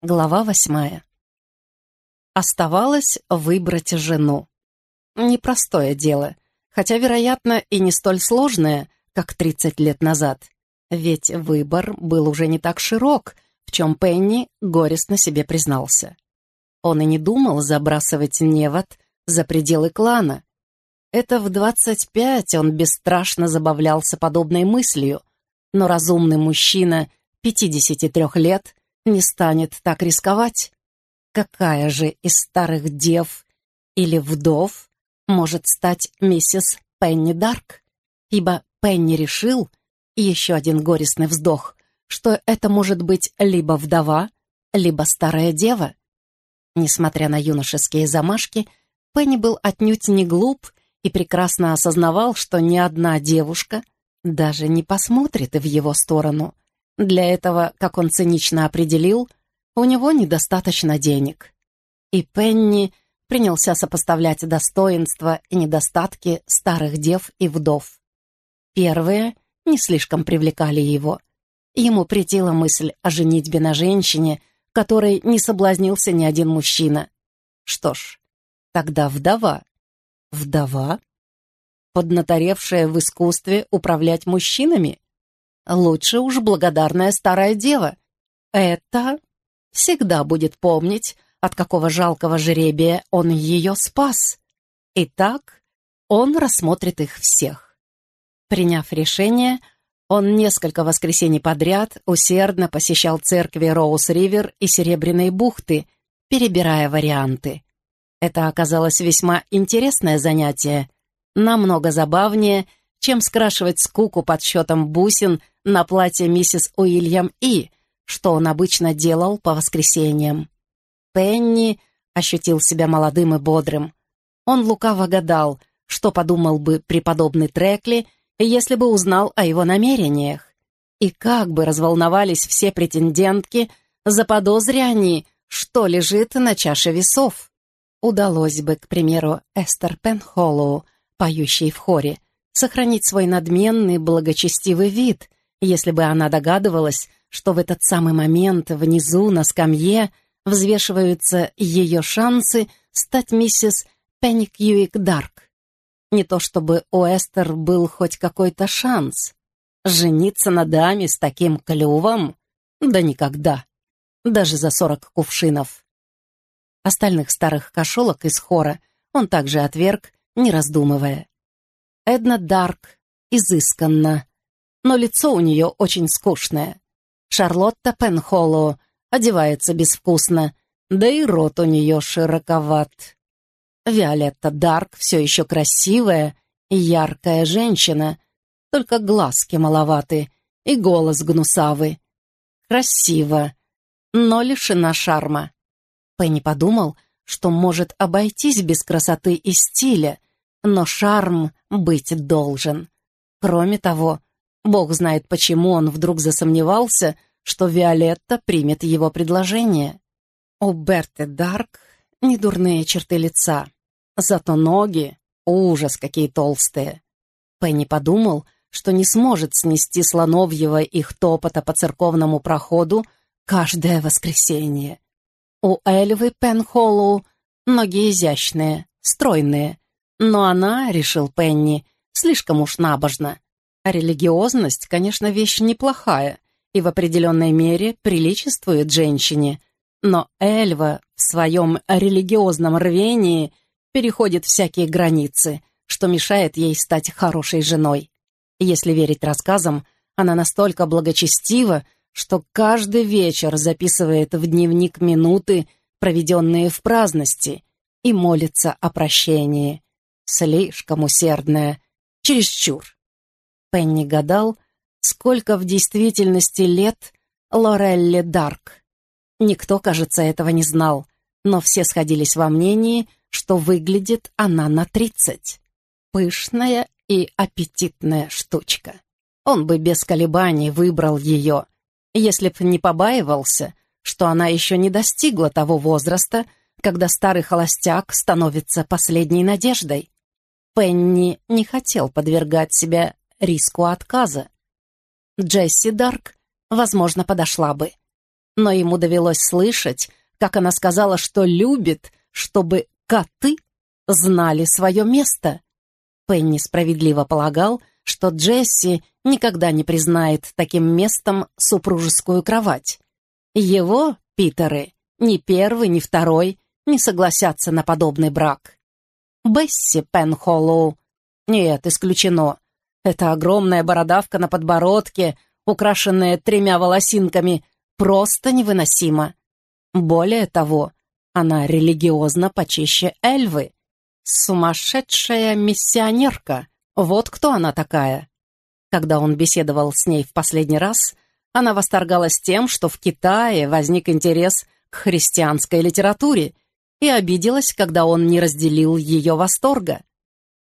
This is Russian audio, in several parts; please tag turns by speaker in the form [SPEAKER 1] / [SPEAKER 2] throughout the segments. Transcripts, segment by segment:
[SPEAKER 1] Глава восьмая. Оставалось выбрать жену. Непростое дело, хотя, вероятно, и не столь сложное, как 30 лет назад. Ведь выбор был уже не так широк, в чем Пенни горестно себе признался. Он и не думал забрасывать невод за пределы клана. Это в 25 он бесстрашно забавлялся подобной мыслью, но разумный мужчина 53 лет не станет так рисковать. Какая же из старых дев или вдов может стать миссис Пенни Дарк? Ибо Пенни решил, еще один горестный вздох, что это может быть либо вдова, либо старая дева. Несмотря на юношеские замашки, Пенни был отнюдь не глуп и прекрасно осознавал, что ни одна девушка даже не посмотрит в его сторону — для этого, как он цинично определил, у него недостаточно денег. И Пенни принялся сопоставлять достоинства и недостатки старых дев и вдов. Первые не слишком привлекали его. Ему претила мысль о женитьбе на женщине, которой не соблазнился ни один мужчина. Что ж, тогда вдова. Вдова? Поднаторевшая в искусстве управлять мужчинами? Лучше уж благодарная старая дева. Это всегда будет помнить, от какого жалкого жеребия он ее спас. Итак, он рассмотрит их всех. Приняв решение, он несколько воскресений подряд усердно посещал церкви Роуз-Ривер и Серебряной бухты, перебирая варианты. Это оказалось весьма интересное занятие, намного забавнее, чем скрашивать скуку подсчетом бусин на платье миссис Уильям И, что он обычно делал по воскресеньям. Пенни ощутил себя молодым и бодрым. Он лукаво гадал, что подумал бы преподобный Трекли, если бы узнал о его намерениях. И как бы разволновались все претендентки, заподозря они, что лежит на чаше весов. Удалось бы, к примеру, Эстер Пенхоллоу, поющей в хоре, сохранить свой надменный, благочестивый вид, если бы она догадывалась, что в этот самый момент внизу, на скамье, взвешиваются ее шансы стать миссис Пенни Кьюик Дарк. Не то чтобы у Эстер был хоть какой-то шанс. Жениться на даме с таким клювом? Да никогда. Даже за сорок кувшинов. Остальных старых кошелок из хора он также отверг, не раздумывая. Эдна Дарк изысканна, но лицо у нее очень скучное. Шарлотта Пенхоллоу одевается безвкусно, да и рот у нее широковат. Виолетта Дарк все еще красивая и яркая женщина, только глазки маловаты и голос гнусавый. Красиво, но лишена шарма. Пенни подумал, что может обойтись без красоты и стиля, но шарм быть должен. Кроме того, Бог знает, почему он вдруг засомневался, что Виолетта примет его предложение. У Берты Дарк недурные черты лица, зато ноги — ужас, какие толстые. Пенни подумал, что не сможет снести слоновьего их топота по церковному проходу каждое воскресенье. У Эльвы Пенхоллоу ноги изящные, стройные, но она, решил Пенни, слишком уж набожна. А религиозность, конечно, вещь неплохая и в определенной мере приличествует женщине, но Эльва в своем религиозном рвении переходит всякие границы, что мешает ей стать хорошей женой. Если верить рассказам, она настолько благочестива, что каждый вечер записывает в дневник минуты, проведенные в праздности, и молится о прощении. Слишком усердная, чересчур. Пенни гадал, сколько в действительности лет Лорелли Дарк. Никто, кажется, этого не знал, но все сходились во мнении, что выглядит она на тридцать. Пышная и аппетитная штучка. Он бы без колебаний выбрал ее, если б не побаивался, что она еще не достигла того возраста, когда старый холостяк становится последней надеждой. Пенни не хотел подвергать себя риску отказа. Джесси Дарк, возможно, подошла бы. но ему довелось слышать, как она сказала, что любит, чтобы коты знали свое место. Пенни справедливо полагал, что Джесси никогда не признает таким местом супружескую кровать. Его, Питеры, ни первый, ни второй не согласятся на подобный брак. Бесси Пенхоллоу. Нет, исключено. Эта огромная бородавка на подбородке, украшенная тремя волосинками, просто невыносима. Более того, она религиозно почище Эльвы. Сумасшедшая миссионерка. Вот кто она такая. Когда он беседовал с ней в последний раз, она восторгалась тем, что в Китае возник интерес к христианской литературе, и обиделась, когда он не разделил ее восторга.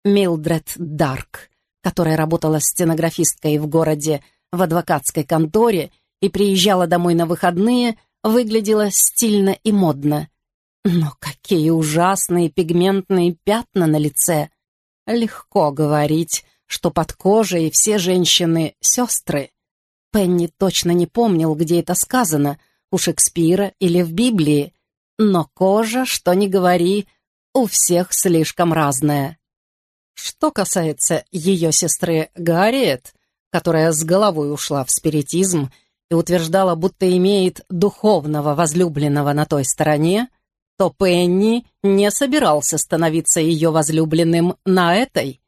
[SPEAKER 1] Милдред Дарк, которая работала стенографисткой в городе в адвокатской конторе и приезжала домой на выходные, выглядела стильно и модно. Но какие ужасные пигментные пятна на лице! Легко говорить, что под кожей все женщины — сестры. Пенни точно не помнил, где это сказано, у Шекспира или в Библии, но кожа, что ни говори, у всех слишком разная. Что касается ее сестры Гарриет, которая с головой ушла в спиритизм и утверждала, будто имеет духовного возлюбленного на той стороне, то Пенни не собирался становиться ее возлюбленным на этой.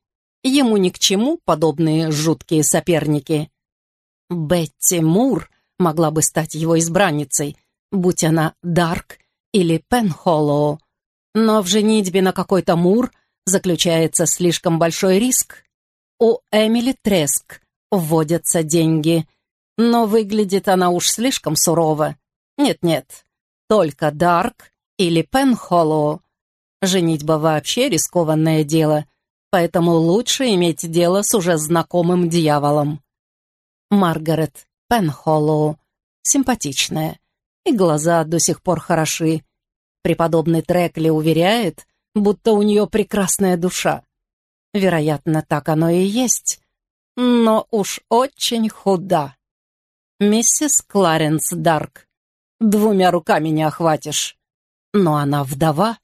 [SPEAKER 1] Ему ни к чему подобные жуткие соперники. Бетти Мур могла бы стать его избранницей, будь она Дарк или Пенхоллоу. Но в женитьбе на какой-то Мур заключается слишком большой риск. У Эмили Треск вводятся деньги, но выглядит она уж слишком сурово. Нет-нет, только Дарк или Пенхоллоу. Женитьба вообще рискованное дело, поэтому лучше иметь дело с уже знакомым дьяволом. Маргарет Пенхоллоу симпатичная, и глаза до сих пор хороши. Преподобный Трекли уверяет, будто у нее прекрасная душа. Вероятно, так оно и есть, но уж очень худа. Миссис Кларенс Дарк, двумя руками не охватишь. Но она вдова.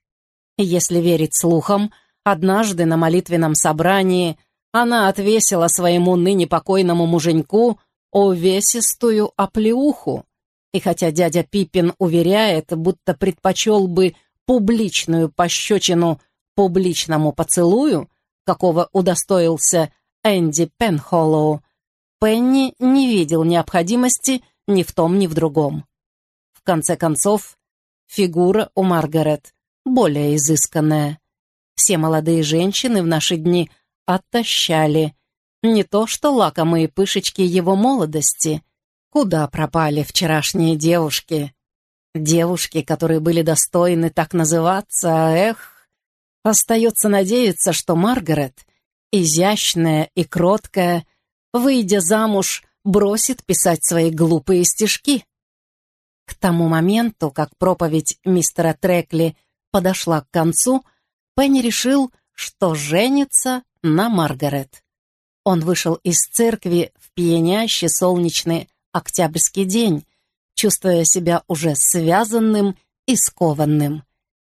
[SPEAKER 1] Если верить слухам, однажды на молитвенном собрании она отвесила своему ныне покойному муженьку увесистую оплеуху. И хотя дядя Пиппин уверяет, будто предпочел бы публичную пощечину публичному поцелую, какого удостоился Энди Пенхоллоу, Пенни не видел необходимости ни в том, ни в другом. В конце концов, фигура у Маргарет более изысканная. Все молодые женщины в наши дни оттащали. Не то что лакомые пышечки его молодости. Куда пропали вчерашние девушки? Девушки, которые были достойны так называться, эх. Остается надеяться, что Маргарет, изящная и кроткая, выйдя замуж, бросит писать свои глупые стишки. К тому моменту, как проповедь мистера Трекли подошла к концу, Пенни решил, что женится на Маргарет. Он вышел из церкви в пьянящий солнечный октябрьский день, чувствуя себя уже связанным и скованным.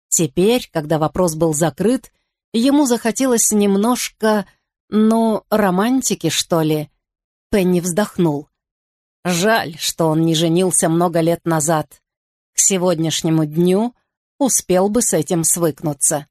[SPEAKER 1] Теперь, когда вопрос был закрыт, ему захотелось немножко, ну, романтики, что ли. Пенни вздохнул. Жаль, что он не женился много лет назад. К сегодняшнему дню успел бы с этим свыкнуться.